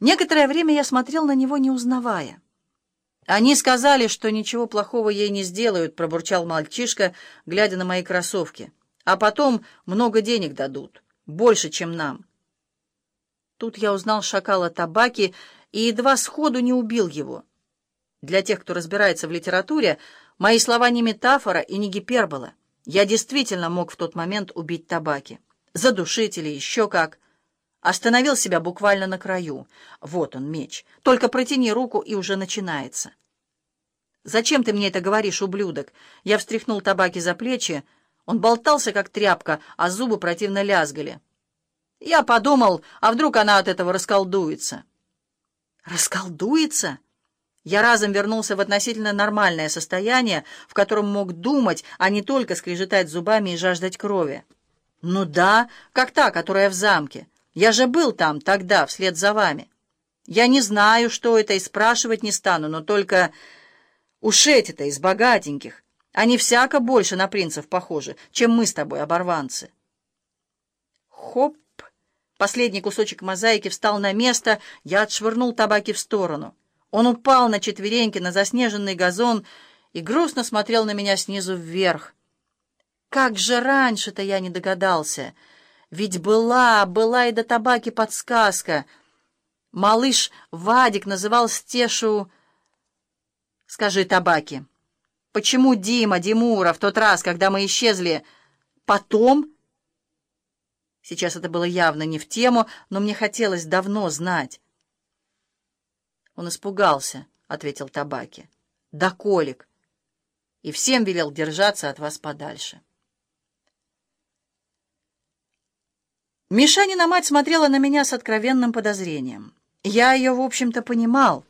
Некоторое время я смотрел на него, не узнавая. «Они сказали, что ничего плохого ей не сделают», — пробурчал мальчишка, глядя на мои кроссовки. «А потом много денег дадут, больше, чем нам». Тут я узнал шакала табаки и едва сходу не убил его. Для тех, кто разбирается в литературе, мои слова не метафора и не гипербола. Я действительно мог в тот момент убить табаки. Задушить или еще как. Остановил себя буквально на краю. Вот он, меч. Только протяни руку, и уже начинается. «Зачем ты мне это говоришь, ублюдок?» Я встряхнул табаки за плечи. Он болтался, как тряпка, а зубы противно лязгали. Я подумал, а вдруг она от этого расколдуется. «Расколдуется?» Я разом вернулся в относительно нормальное состояние, в котором мог думать, а не только скрежетать зубами и жаждать крови. «Ну да, как та, которая в замке. Я же был там тогда, вслед за вами. Я не знаю, что это, и спрашивать не стану, но только уж эти-то из богатеньких. Они всяко больше на принцев похожи, чем мы с тобой, оборванцы». Хоп! Последний кусочек мозаики встал на место, я отшвырнул табаки в сторону. Он упал на четвереньки на заснеженный газон и грустно смотрел на меня снизу вверх. Как же раньше-то я не догадался! Ведь была, была и до табаки подсказка. Малыш Вадик называл Стешу... Скажи, табаки, почему Дима, Димура, в тот раз, когда мы исчезли, потом... Сейчас это было явно не в тему, но мне хотелось давно знать. Он испугался, — ответил табаки. Да, колик. И всем велел держаться от вас подальше. Мишанина мать смотрела на меня с откровенным подозрением. Я ее, в общем-то, понимал.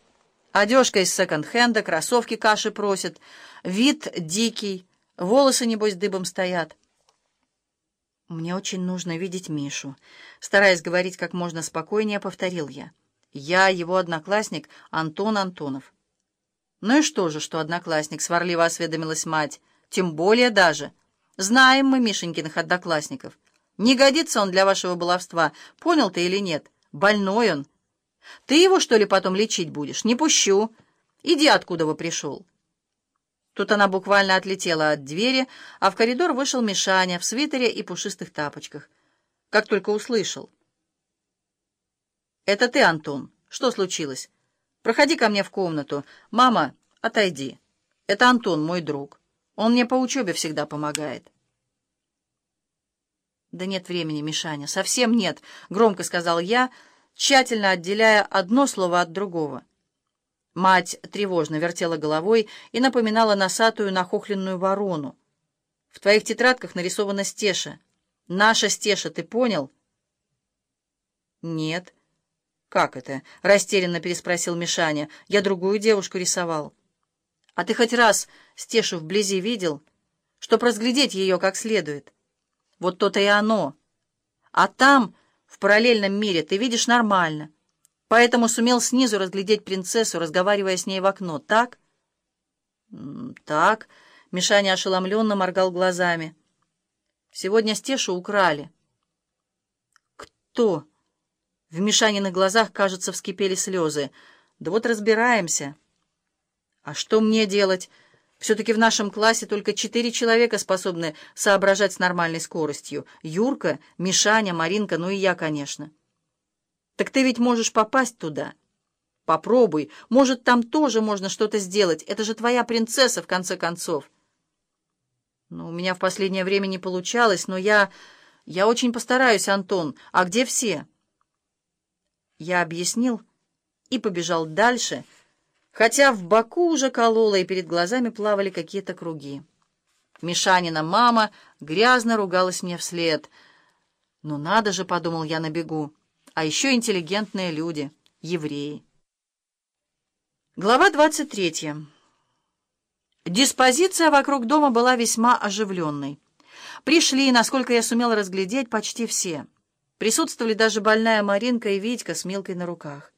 Одежка из секонд-хенда, кроссовки каши просит, вид дикий, волосы, небось, дыбом стоят. «Мне очень нужно видеть Мишу», — стараясь говорить как можно спокойнее, повторил я. «Я его одноклассник Антон Антонов». «Ну и что же, что одноклассник?» — сварливо осведомилась мать. «Тем более даже. Знаем мы Мишенькиных одноклассников». Не годится он для вашего баловства, понял ты или нет? Больной он. Ты его, что ли, потом лечить будешь? Не пущу. Иди, откуда вы пришел. Тут она буквально отлетела от двери, а в коридор вышел Мишаня в свитере и пушистых тапочках. Как только услышал. «Это ты, Антон. Что случилось? Проходи ко мне в комнату. Мама, отойди. Это Антон, мой друг. Он мне по учебе всегда помогает». «Да нет времени, Мишаня, совсем нет», — громко сказал я, тщательно отделяя одно слово от другого. Мать тревожно вертела головой и напоминала носатую нахохленную ворону. «В твоих тетрадках нарисована Стеша. Наша Стеша, ты понял?» «Нет». «Как это?» — растерянно переспросил Мишаня. «Я другую девушку рисовал». «А ты хоть раз Стешу вблизи видел, чтоб разглядеть ее как следует?» Вот то-то и оно. А там, в параллельном мире, ты видишь нормально. Поэтому сумел снизу разглядеть принцессу, разговаривая с ней в окно. Так? Так. Мишаня ошеломленно моргал глазами. Сегодня Стешу украли. Кто? В Мишаниных глазах, кажется, вскипели слезы. Да вот разбираемся. А что мне делать? Все-таки в нашем классе только четыре человека способны соображать с нормальной скоростью. Юрка, Мишаня, Маринка, ну и я, конечно. Так ты ведь можешь попасть туда. Попробуй. Может, там тоже можно что-то сделать. Это же твоя принцесса, в конце концов. Ну, у меня в последнее время не получалось, но я... Я очень постараюсь, Антон. А где все? Я объяснил и побежал дальше, — хотя в боку уже кололо и перед глазами плавали какие-то круги. Мишанина мама грязно ругалась мне вслед. «Ну надо же», — подумал я на бегу, — «а еще интеллигентные люди, евреи». Глава двадцать третья. Диспозиция вокруг дома была весьма оживленной. Пришли, насколько я сумел разглядеть, почти все. Присутствовали даже больная Маринка и Витька с Милкой на руках.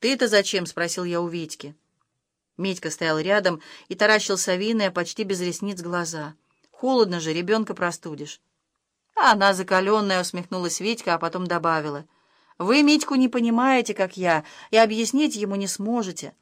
«Ты-то зачем?» — спросил я у Витьки. Медька стоял рядом и таращил совиные, почти без ресниц, глаза. «Холодно же, ребенка простудишь». А она закаленная, усмехнулась Витька, а потом добавила. Вы Митьку не понимаете, как я, и объяснить ему не сможете.